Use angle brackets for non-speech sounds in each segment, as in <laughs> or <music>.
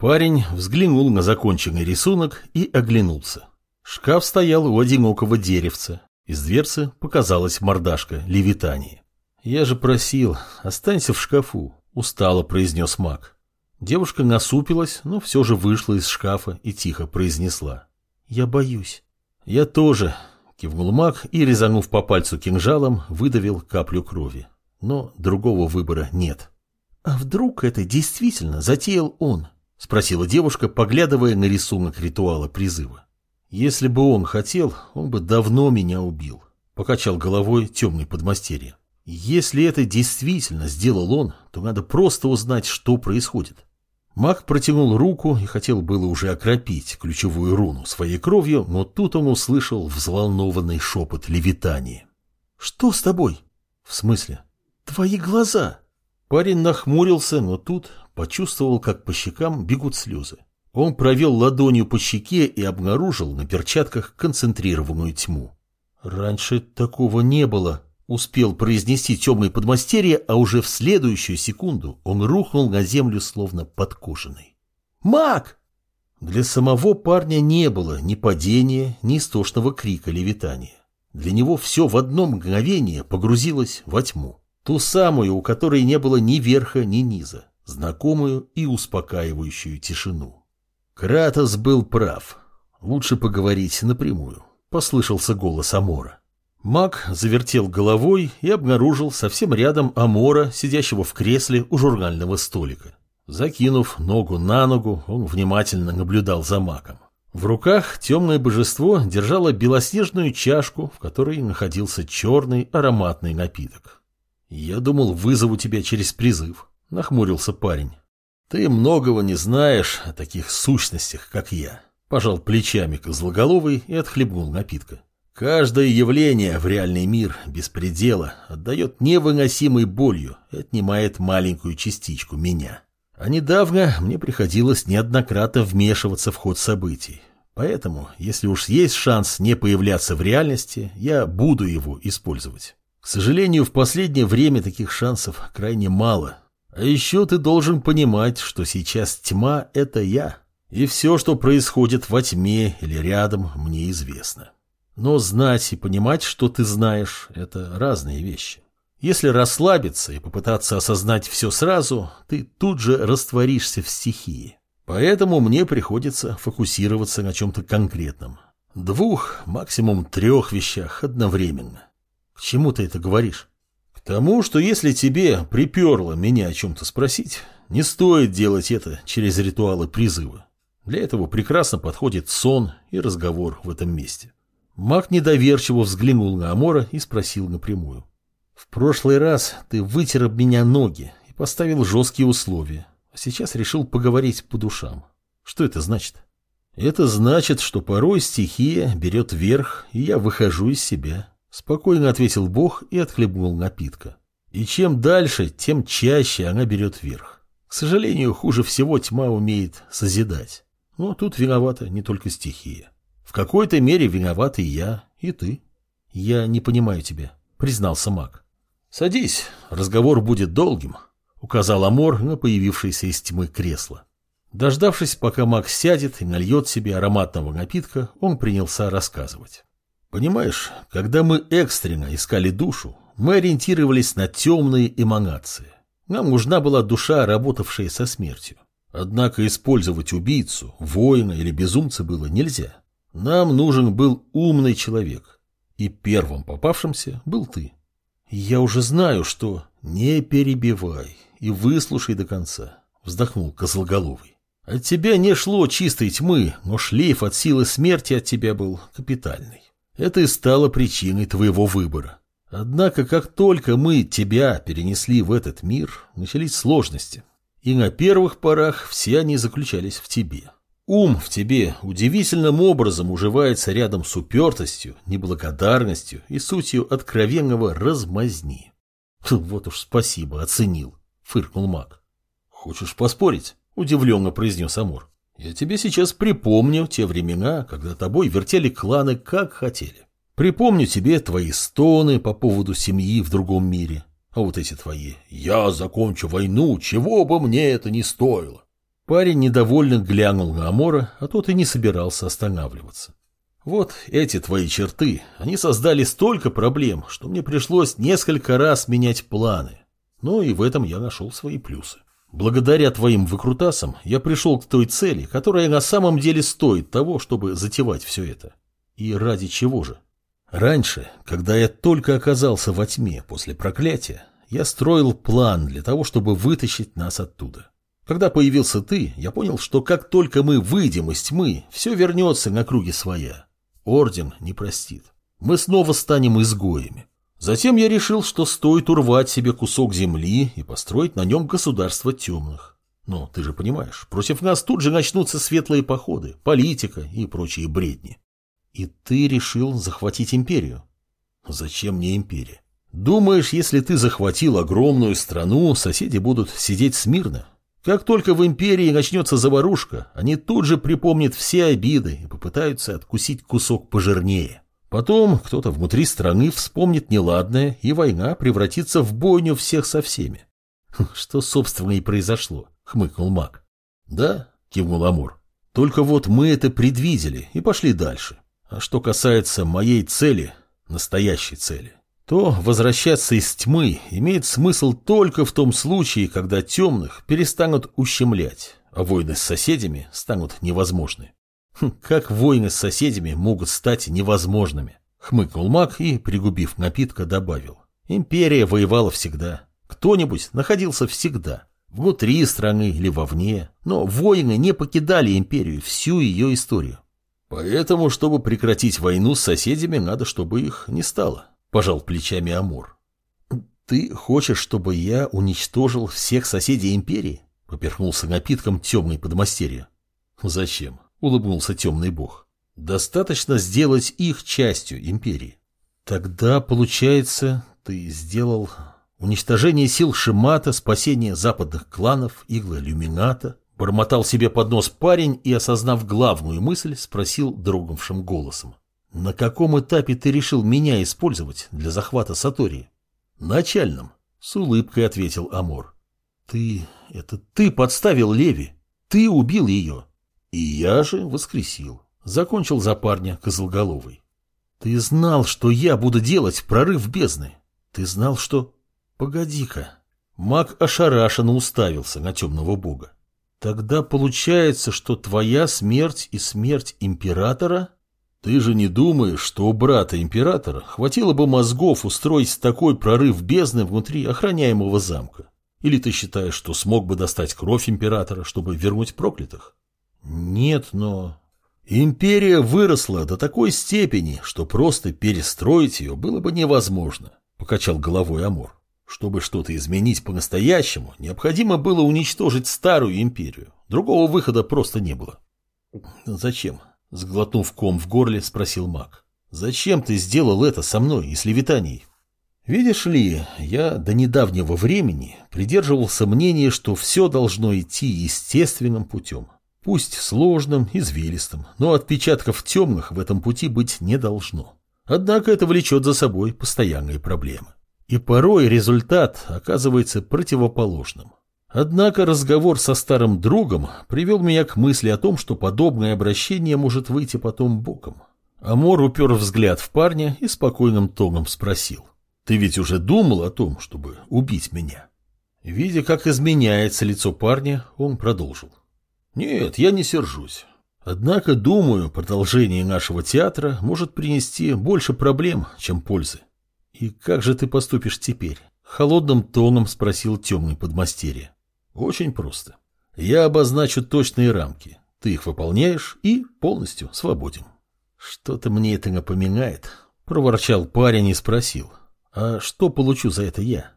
Парень взглянул на законченный рисунок и оглянулся. Шкаф стоял у одинокого деревца. Из дверцы показалась мордашка Левитании. «Я же просил, останься в шкафу», — устало произнес маг. Девушка насупилась, но все же вышла из шкафа и тихо произнесла. «Я боюсь». «Я тоже», — кивнул маг и, резанув по пальцу кинжалом, выдавил каплю крови. Но другого выбора нет. «А вдруг это действительно затеял он?» — спросила девушка, поглядывая на рисунок ритуала призыва. «Если бы он хотел, он бы давно меня убил», — покачал головой темный подмастерье. «Если это действительно сделал он, то надо просто узнать, что происходит». Маг протянул руку и хотел было уже окропить ключевую руну своей кровью, но тут он услышал взволнованный шепот левитании. «Что с тобой?» «В смысле?» «Твои глаза!» Парень нахмурился, но тут почувствовал, как по щекам бегут слезы. Он провел ладонью по щеке и обнаружил на перчатках концентрированную тьму. «Раньше такого не было», — успел произнести темный подмастерье, а уже в следующую секунду он рухнул на землю, словно подкошенный. «Маг!» Для самого парня не было ни падения, ни истошного крика левитания. Для него все в одно мгновение погрузилось во тьму. Ту самую, у которой не было ни верха, ни низа, знакомую и успокаивающую тишину. Кратос был прав. Лучше поговорить напрямую. Послышался голос Амора. Маг завертел головой и обнаружил совсем рядом Амора, сидящего в кресле у журнального столика. Закинув ногу на ногу, он внимательно наблюдал за магом. В руках темное божество держало белоснежную чашку, в которой находился черный ароматный напиток. «Я думал, вызову тебя через призыв», — нахмурился парень. «Ты многого не знаешь о таких сущностях, как я», — пожал плечами козлоголовый и отхлебнул напитка. «Каждое явление в реальный мир без предела отдает невыносимой болью и отнимает маленькую частичку меня. А недавно мне приходилось неоднократно вмешиваться в ход событий. Поэтому, если уж есть шанс не появляться в реальности, я буду его использовать». Сожалению, в последнее время таких шансов крайне мало. А еще ты должен понимать, что сейчас тьма — это я. И все, что происходит во тьме или рядом, мне известно. Но знать и понимать, что ты знаешь, это разные вещи. Если расслабиться и попытаться осознать все сразу, ты тут же растворишься в стихии. Поэтому мне приходится фокусироваться на чем-то конкретном. Двух, максимум трех вещах одновременно. Чему ты это говоришь? К тому, что если тебе приперло меня о чем-то спросить, не стоит делать это через ритуалы призыва. Для этого прекрасно подходит сон и разговор в этом месте. Маг недоверчиво взглянул на Амора и спросил напрямую. «В прошлый раз ты вытер об меня ноги и поставил жесткие условия, а сейчас решил поговорить по душам. Что это значит?» «Это значит, что порой стихия берет верх, и я выхожу из себя. Спокойно ответил Бог и отхлебнул напитка. И чем дальше, тем чаще она берет верх. К сожалению, хуже всего тьма умеет созидать. Но тут виновата не только стихия. В какой-то мере виноваты и я, и ты. Я не понимаю тебя, признался маг. Садись, разговор будет долгим, указал Амор на появившееся из тьмы кресло. Дождавшись, пока маг сядет и нальет себе ароматного напитка, он принялся рассказывать. Понимаешь, когда мы экстренно искали душу, мы ориентировались на темные эманации. Нам нужна была душа, работавшая со смертью. Однако использовать убийцу, воина или безумца было нельзя. Нам нужен был умный человек. И первым попавшимся был ты. Я уже знаю, что... Не перебивай и выслушай до конца, вздохнул Козлоголовый. От тебя не шло чистой тьмы, но шлейф от силы смерти от тебя был капитальный. Это и стало причиной твоего выбора. Однако, как только мы тебя перенесли в этот мир, начались сложности. И на первых порах все они заключались в тебе. Ум в тебе удивительным образом уживается рядом с упертостью, неблагодарностью и сутью откровенного размазни. Вот уж спасибо, оценил, фыркнул маг. Хочешь поспорить? Удивленно произнес Амур. Я тебе сейчас припомню те времена, когда тобой вертели кланы как хотели. Припомню тебе твои стоны по поводу семьи в другом мире. А вот эти твои «я закончу войну, чего бы мне это ни стоило». Парень недовольно глянул на Амора, а тот и не собирался останавливаться. Вот эти твои черты, они создали столько проблем, что мне пришлось несколько раз менять планы. Но и в этом я нашел свои плюсы. Благодаря твоим выкрутасам я пришел к той цели, которая на самом деле стоит того, чтобы затевать все это. И ради чего же? Раньше, когда я только оказался во тьме после проклятия, я строил план для того, чтобы вытащить нас оттуда. Когда появился ты, я понял, что как только мы выйдем из тьмы, все вернется на круги своя. Орден не простит. Мы снова станем изгоями. Затем я решил, что стоит урвать себе кусок земли и построить на нем государство темных. Но ты же понимаешь, против нас тут же начнутся светлые походы, политика и прочие бредни. И ты решил захватить империю? Зачем мне империя? Думаешь, если ты захватил огромную страну, соседи будут сидеть смирно? Как только в империи начнется заварушка, они тут же припомнят все обиды и попытаются откусить кусок пожирнее. Потом кто-то внутри страны вспомнит неладное, и война превратится в бойню всех со всеми. «Хм, <laughs> что, собственно, и произошло, хмыкнул маг. Да, кивнул Амур. Только вот мы это предвидели и пошли дальше. А что касается моей цели, настоящей цели, то возвращаться из тьмы имеет смысл только в том случае, когда темных перестанут ущемлять, а войны с соседями станут невозможны. Хм, как войны с соседями могут стать невозможными? Хмыкнул маг и, пригубив напитка, добавил. Империя воевала всегда. Кто-нибудь находился всегда. Внутри страны или вовне. Но войны не покидали империю всю ее историю. Поэтому, чтобы прекратить войну с соседями, надо, чтобы их не стало. — пожал плечами Амур. «Ты хочешь, чтобы я уничтожил всех соседей империи?» — поперхнулся напитком темный подмастерье. «Зачем?» — улыбнулся темный бог. «Достаточно сделать их частью империи. Тогда, получается, ты сделал уничтожение сил Шимата, спасение западных кланов, игла Люмината?» Бормотал себе под нос парень и, осознав главную мысль, спросил дрогнувшим голосом. «На каком этапе ты решил меня использовать для захвата Сатории?» «Начальном», — с улыбкой ответил Амор. «Ты... это ты подставил Леви. Ты убил ее». «И я же воскресил», — закончил за парня Козлоголовый. «Ты знал, что я буду делать прорыв бездны. Ты знал, что...» «Погоди-ка». Маг ошарашенно уставился на темного бога. «Тогда получается, что твоя смерть и смерть императора...» Ты же не думаешь, что у брата императора хватило бы мозгов устроить такой прорыв бездны внутри охраняемого замка? Или ты считаешь, что смог бы достать кровь императора, чтобы вернуть проклятых? Нет, но... Империя выросла до такой степени, что просто перестроить ее было бы невозможно, покачал головой Амор. Чтобы что-то изменить по-настоящему, необходимо было уничтожить старую империю. Другого выхода просто не было. Зачем? Сглотнув ком в горле, спросил маг. «Зачем ты сделал это со мной и с Левитанией?» «Видишь ли, я до недавнего времени придерживался мнения, что все должно идти естественным путем. Пусть сложным, извилистым, но отпечатков темных в этом пути быть не должно. Однако это влечет за собой постоянные проблемы. И порой результат оказывается противоположным. Однако разговор со старым другом привел меня к мысли о том, что подобное обращение может выйти потом боком. Амор упер взгляд в парня и спокойным тоном спросил. «Ты ведь уже думал о том, чтобы убить меня?» Видя, как изменяется лицо парня, он продолжил. «Нет, я не сержусь. Однако, думаю, продолжение нашего театра может принести больше проблем, чем пользы. И как же ты поступишь теперь?» Холодным тоном спросил темный подмастерье. Очень просто. Я обозначу точные рамки. Ты их выполняешь и полностью свободен. Что-то мне это напоминает, проворчал парень и спросил. А что получу за это я?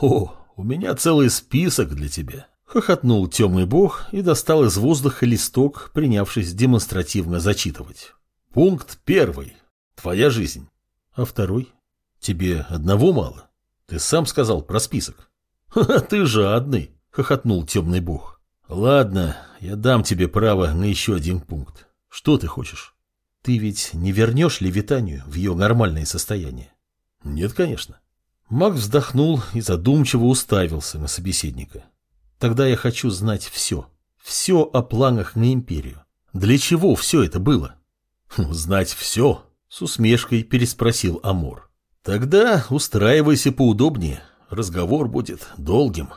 О, у меня целый список для тебя. Хохотнул темный бог и достал из воздуха листок, принявшись демонстративно зачитывать. Пункт первый. Твоя жизнь. А второй? Тебе одного мало? Ты сам сказал про список. Ха, ты жадный. — хохотнул темный бог. «Ладно, я дам тебе право на еще один пункт. Что ты хочешь? Ты ведь не вернешь Левитанию в ее нормальное состояние?» «Нет, конечно». Маг вздохнул и задумчиво уставился на собеседника. «Тогда я хочу знать все. Все о планах на империю. Для чего все это было? Знать все, с усмешкой переспросил Амор. Тогда устраивайся поудобнее, разговор будет долгим.